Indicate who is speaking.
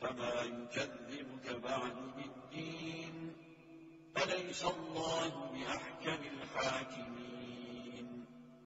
Speaker 1: فما يكذبك بعد بالدين. أليس الله بأحكم